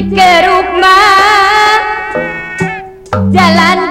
Ridke Rukma. Jalan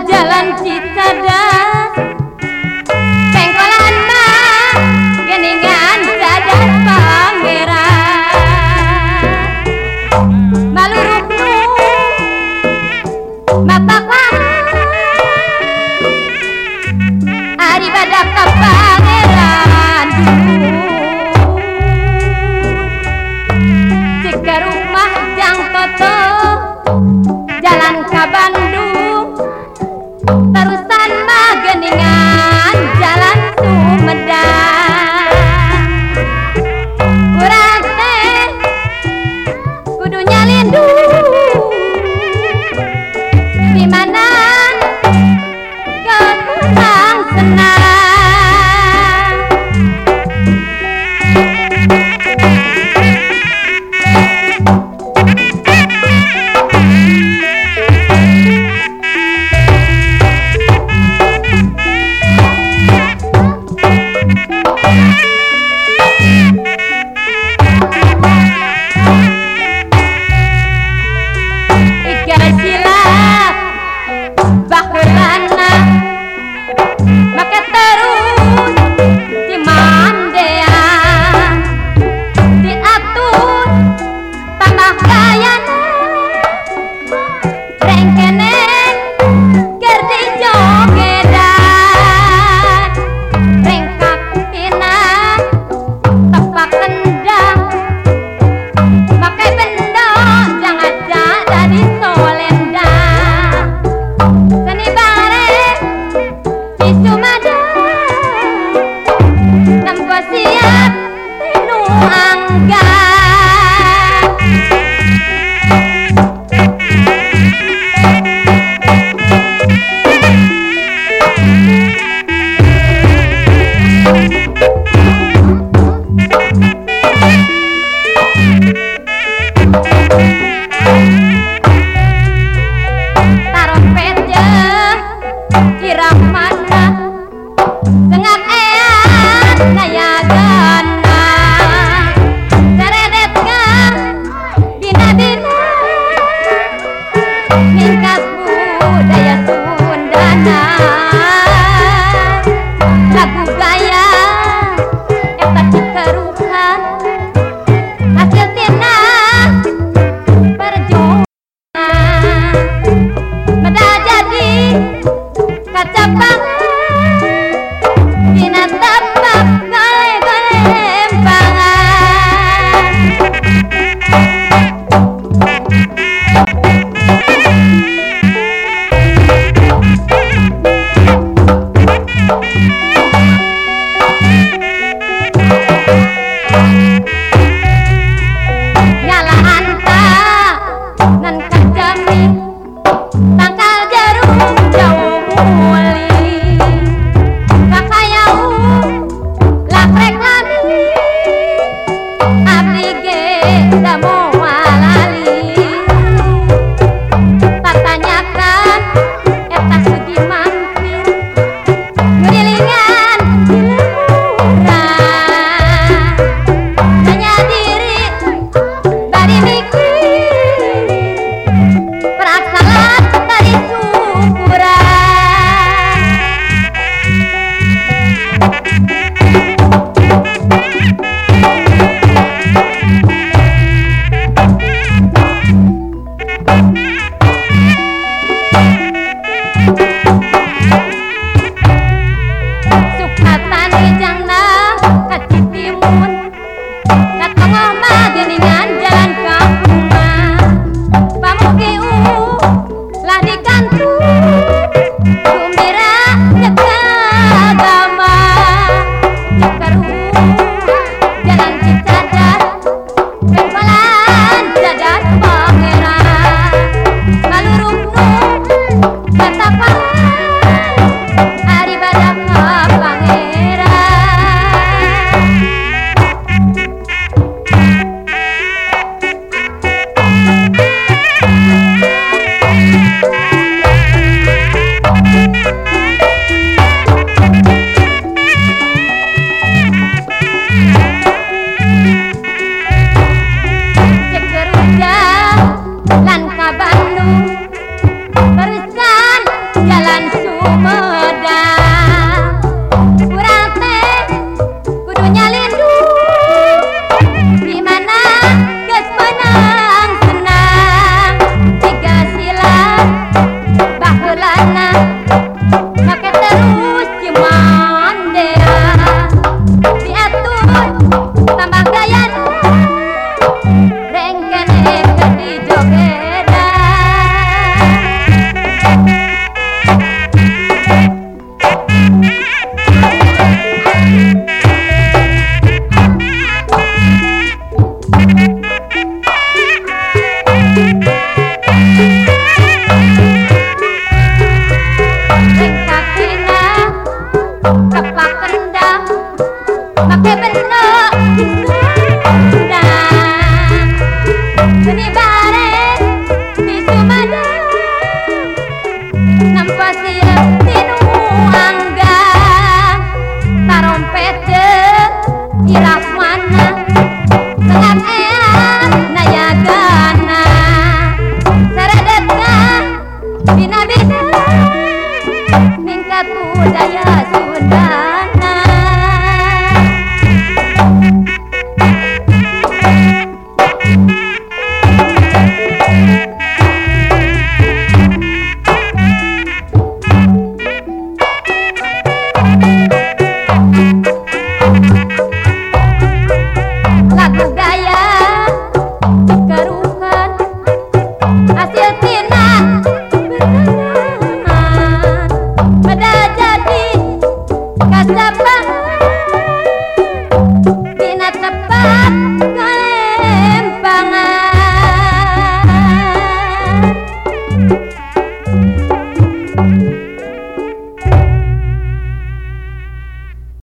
春天